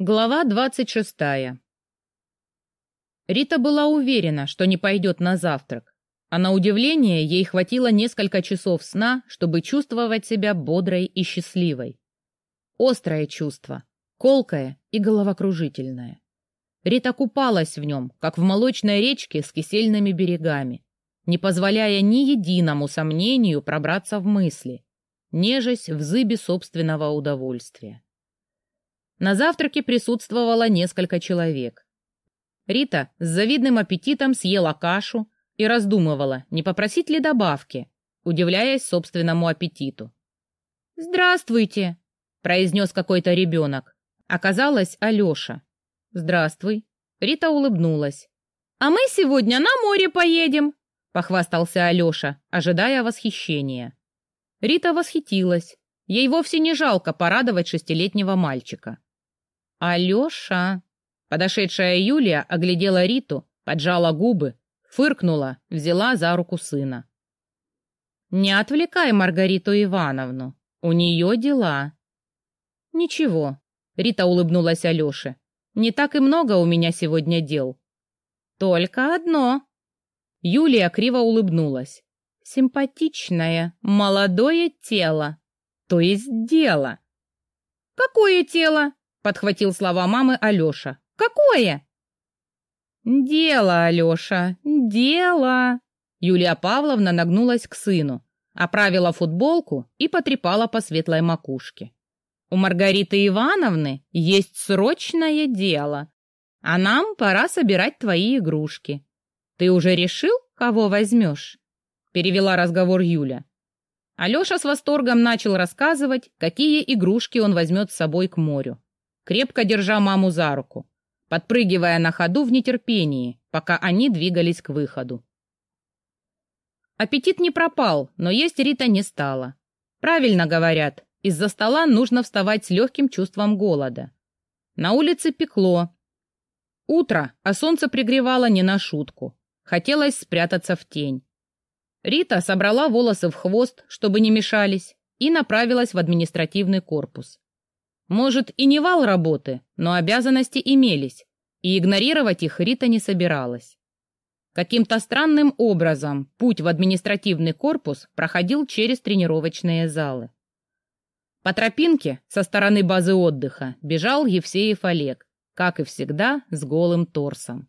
Глава двадцать шестая. Рита была уверена, что не пойдет на завтрак, а на удивление ей хватило несколько часов сна, чтобы чувствовать себя бодрой и счастливой. Острое чувство, колкое и головокружительное. Рита купалась в нем, как в молочной речке с кисельными берегами, не позволяя ни единому сомнению пробраться в мысли, нежесть в зыбе собственного удовольствия. На завтраке присутствовало несколько человек. Рита с завидным аппетитом съела кашу и раздумывала, не попросить ли добавки, удивляясь собственному аппетиту. «Здравствуйте!» — произнес какой-то ребенок. Оказалось, Алеша. «Здравствуй!» Рита улыбнулась. «А мы сегодня на море поедем!» — похвастался Алеша, ожидая восхищения. Рита восхитилась. Ей вовсе не жалко порадовать шестилетнего мальчика. «Алеша!» Подошедшая Юлия оглядела Риту, поджала губы, фыркнула, взяла за руку сына. «Не отвлекай Маргариту Ивановну, у нее дела». «Ничего», — Рита улыбнулась Алёше, — «не так и много у меня сегодня дел». «Только одно». Юлия криво улыбнулась. «Симпатичное, молодое тело, то есть дело». «Какое тело?» Подхватил слова мамы Алёша. Какое? Дело, Алёша, дело. Юлия Павловна нагнулась к сыну, оправила футболку и потрепала по светлой макушке. У Маргариты Ивановны есть срочное дело, а нам пора собирать твои игрушки. Ты уже решил, кого возьмешь? Перевела разговор Юля. Алёша с восторгом начал рассказывать, какие игрушки он возьмет с собой к морю крепко держа маму за руку, подпрыгивая на ходу в нетерпении, пока они двигались к выходу. Аппетит не пропал, но есть Рита не стала. Правильно говорят, из-за стола нужно вставать с легким чувством голода. На улице пекло. Утро, а солнце пригревало не на шутку. Хотелось спрятаться в тень. Рита собрала волосы в хвост, чтобы не мешались, и направилась в административный корпус. Может, и не вал работы, но обязанности имелись, и игнорировать их Рита не собиралась. Каким-то странным образом путь в административный корпус проходил через тренировочные залы. По тропинке со стороны базы отдыха бежал Евсеев Олег, как и всегда, с голым торсом.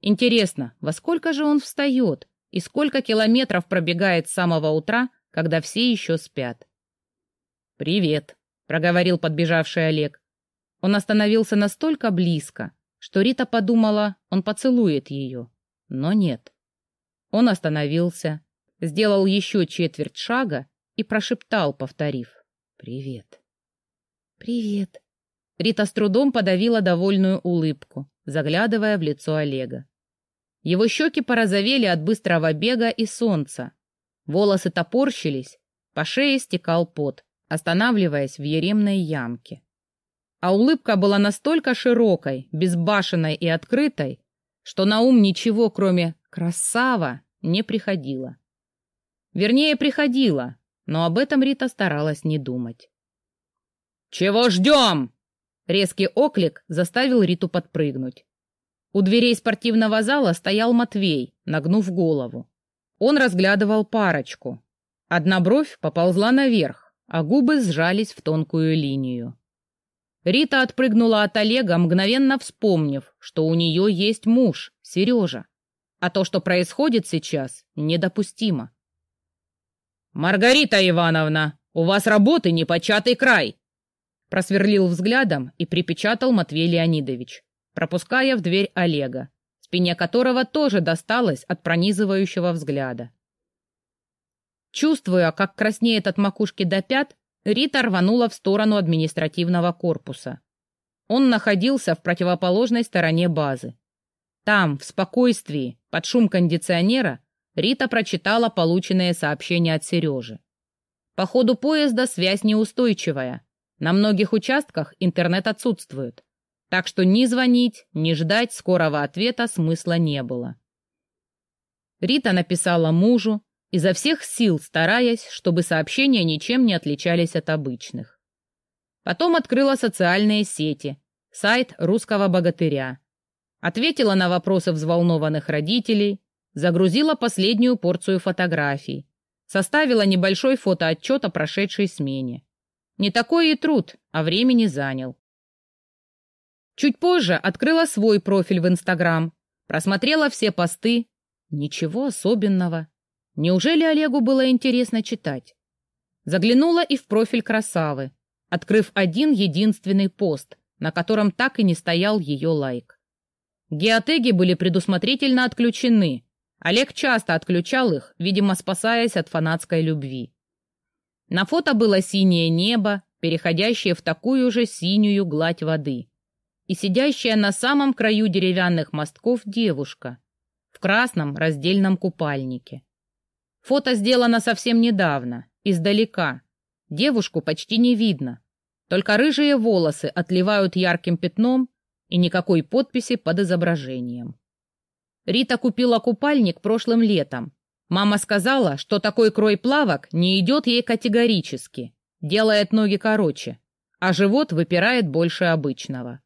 Интересно, во сколько же он встает и сколько километров пробегает с самого утра, когда все еще спят? «Привет», — проговорил подбежавший Олег. Он остановился настолько близко, что Рита подумала, он поцелует ее. Но нет. Он остановился, сделал еще четверть шага и прошептал, повторив «Привет». «Привет». Рита с трудом подавила довольную улыбку, заглядывая в лицо Олега. Его щеки порозовели от быстрого бега и солнца. Волосы топорщились, по шее стекал пот останавливаясь в еремной ямке. А улыбка была настолько широкой, безбашенной и открытой, что на ум ничего, кроме «красава», не приходило. Вернее, приходило, но об этом Рита старалась не думать. «Чего ждем?» Резкий оклик заставил Риту подпрыгнуть. У дверей спортивного зала стоял Матвей, нагнув голову. Он разглядывал парочку. Одна бровь поползла наверх, а губы сжались в тонкую линию. Рита отпрыгнула от Олега, мгновенно вспомнив, что у нее есть муж, Сережа. А то, что происходит сейчас, недопустимо. «Маргарита Ивановна, у вас работы непочатый край!» Просверлил взглядом и припечатал Матвей Леонидович, пропуская в дверь Олега, спине которого тоже досталось от пронизывающего взгляда. Чувствуя, как краснеет от макушки до пят, Рита рванула в сторону административного корпуса. Он находился в противоположной стороне базы. Там, в спокойствии, под шум кондиционера, Рита прочитала полученное сообщение от Сережи. По ходу поезда связь неустойчивая. На многих участках интернет отсутствует. Так что ни звонить, ни ждать скорого ответа смысла не было. Рита написала мужу, изо всех сил стараясь, чтобы сообщения ничем не отличались от обычных. Потом открыла социальные сети, сайт русского богатыря. Ответила на вопросы взволнованных родителей, загрузила последнюю порцию фотографий, составила небольшой фотоотчет о прошедшей смене. Не такой и труд, а времени занял. Чуть позже открыла свой профиль в Инстаграм, просмотрела все посты. Ничего особенного. Неужели Олегу было интересно читать? Заглянула и в профиль красавы, открыв один единственный пост, на котором так и не стоял ее лайк. Геотеги были предусмотрительно отключены. Олег часто отключал их, видимо, спасаясь от фанатской любви. На фото было синее небо, переходящее в такую же синюю гладь воды, и сидящая на самом краю деревянных мостков девушка в красном раздельном купальнике. Фото сделано совсем недавно, издалека. Девушку почти не видно. Только рыжие волосы отливают ярким пятном и никакой подписи под изображением. Рита купила купальник прошлым летом. Мама сказала, что такой крой плавок не идет ей категорически, делает ноги короче, а живот выпирает больше обычного.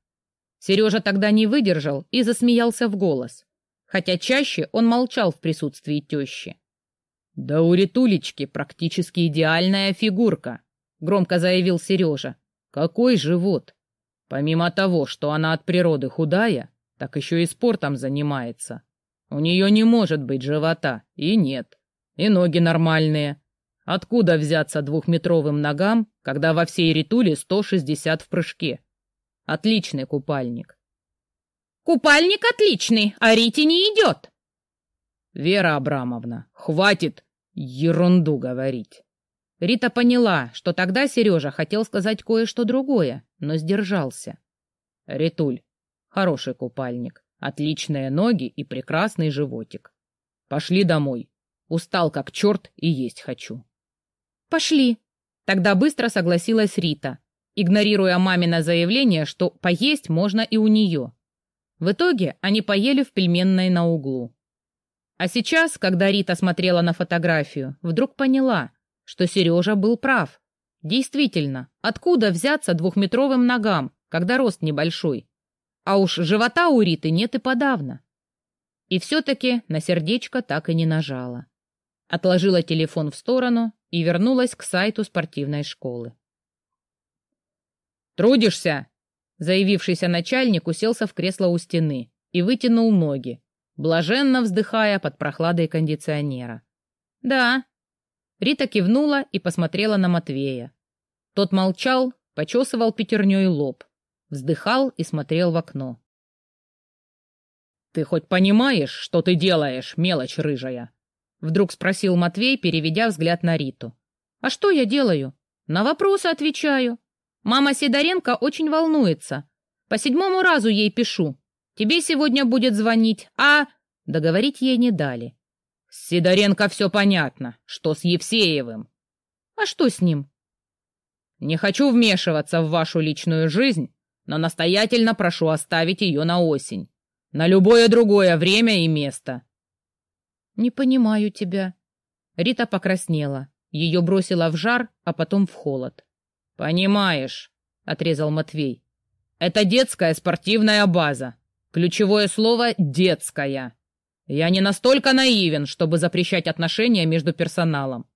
Сережа тогда не выдержал и засмеялся в голос, хотя чаще он молчал в присутствии тещи. «Да у Ритулечки практически идеальная фигурка», — громко заявил Сережа. «Какой живот! Помимо того, что она от природы худая, так еще и спортом занимается. У нее не может быть живота, и нет. И ноги нормальные. Откуда взяться двухметровым ногам, когда во всей Ритуле 160 в прыжке? Отличный купальник». «Купальник отличный, а Рите не идет!» «Вера Абрамовна, хватит ерунду говорить!» Рита поняла, что тогда Сережа хотел сказать кое-что другое, но сдержался. «Ритуль, хороший купальник, отличные ноги и прекрасный животик. Пошли домой. Устал как черт и есть хочу». «Пошли!» Тогда быстро согласилась Рита, игнорируя мамино заявление, что поесть можно и у нее. В итоге они поели в пельменной на углу. А сейчас, когда Рита смотрела на фотографию, вдруг поняла, что Сережа был прав. Действительно, откуда взяться двухметровым ногам, когда рост небольшой? А уж живота у Риты нет и подавно. И все-таки на сердечко так и не нажала. Отложила телефон в сторону и вернулась к сайту спортивной школы. «Трудишься?» Заявившийся начальник уселся в кресло у стены и вытянул ноги, блаженно вздыхая под прохладой кондиционера. «Да». Рита кивнула и посмотрела на Матвея. Тот молчал, почесывал пятерней лоб, вздыхал и смотрел в окно. «Ты хоть понимаешь, что ты делаешь, мелочь рыжая?» Вдруг спросил Матвей, переведя взгляд на Риту. «А что я делаю? На вопросы отвечаю. Мама Сидоренко очень волнуется. По седьмому разу ей пишу. Тебе сегодня будет звонить, а...» Договорить ей не дали. «С Сидоренко все понятно. Что с Евсеевым?» «А что с ним?» «Не хочу вмешиваться в вашу личную жизнь, но настоятельно прошу оставить ее на осень. На любое другое время и место». «Не понимаю тебя». Рита покраснела. Ее бросило в жар, а потом в холод. «Понимаешь», — отрезал Матвей. «Это детская спортивная база. Ключевое слово «детская». Я не настолько наивен, чтобы запрещать отношения между персоналом.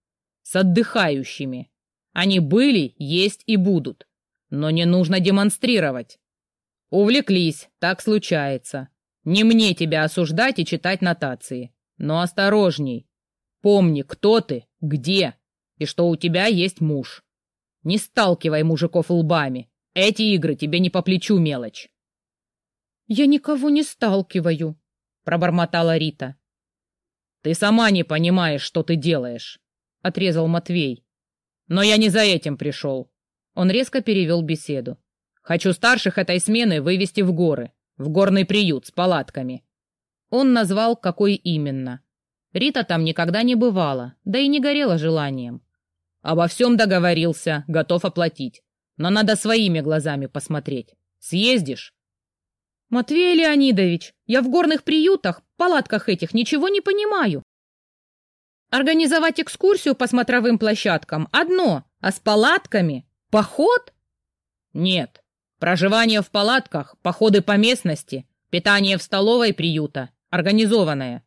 С отдыхающими. Они были, есть и будут. Но не нужно демонстрировать. Увлеклись, так случается. Не мне тебя осуждать и читать нотации. Но осторожней. Помни, кто ты, где, и что у тебя есть муж. Не сталкивай мужиков лбами. Эти игры тебе не по плечу, мелочь. Я никого не сталкиваю, пробормотала Рита. Ты сама не понимаешь, что ты делаешь, отрезал Матвей. Но я не за этим пришел. Он резко перевел беседу. Хочу старших этой смены вывести в горы, в горный приют с палатками. Он назвал, какой именно. Рита там никогда не бывала, да и не горела желанием. Обо всем договорился, готов оплатить. Но надо своими глазами посмотреть. Съездишь? Матвей Леонидович, я в горных приютах, палатках этих ничего не понимаю. Организовать экскурсию по смотровым площадкам — одно, а с палатками — поход? Нет. Проживание в палатках, походы по местности, питание в столовой приюта, организованное.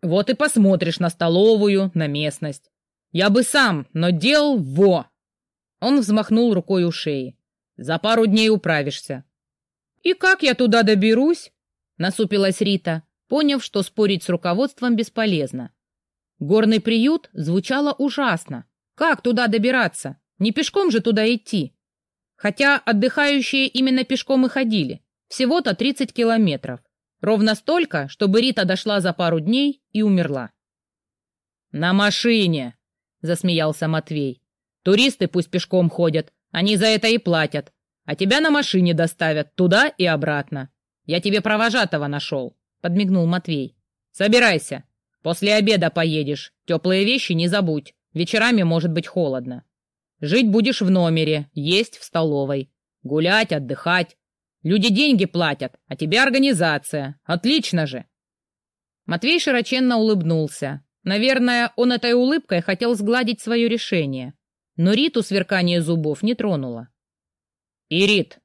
Вот и посмотришь на столовую, на местность. Я бы сам, но дел во!» Он взмахнул рукой у шеи. «За пару дней управишься». «И как я туда доберусь?» Насупилась Рита, поняв, что спорить с руководством бесполезно. Горный приют звучало ужасно. Как туда добираться? Не пешком же туда идти. Хотя отдыхающие именно пешком и ходили. Всего-то 30 километров. Ровно столько, чтобы Рита дошла за пару дней и умерла. «На машине!» — засмеялся Матвей. «Туристы пусть пешком ходят, они за это и платят. А тебя на машине доставят туда и обратно. Я тебе провожатого нашел», — подмигнул Матвей. «Собирайся. После обеда поедешь. Теплые вещи не забудь. Вечерами может быть холодно. Жить будешь в номере, есть в столовой. Гулять, отдыхать. Люди деньги платят, а тебе организация. Отлично же!» Матвей широченно улыбнулся. Наверное, он этой улыбкой хотел сгладить свое решение. Но Риту сверкание зубов не тронуло. «И Рит!»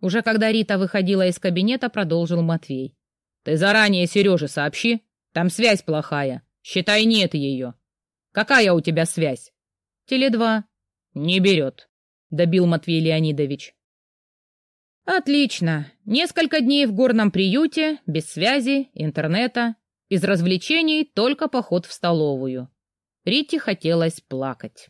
Уже когда Рита выходила из кабинета, продолжил Матвей. «Ты заранее Сереже сообщи. Там связь плохая. Считай, нет ее. Какая у тебя связь?» «Теле-2». «Не берет», — добил Матвей Леонидович. Отлично. Несколько дней в горном приюте, без связи, интернета. Из развлечений только поход в столовую. Рите хотелось плакать.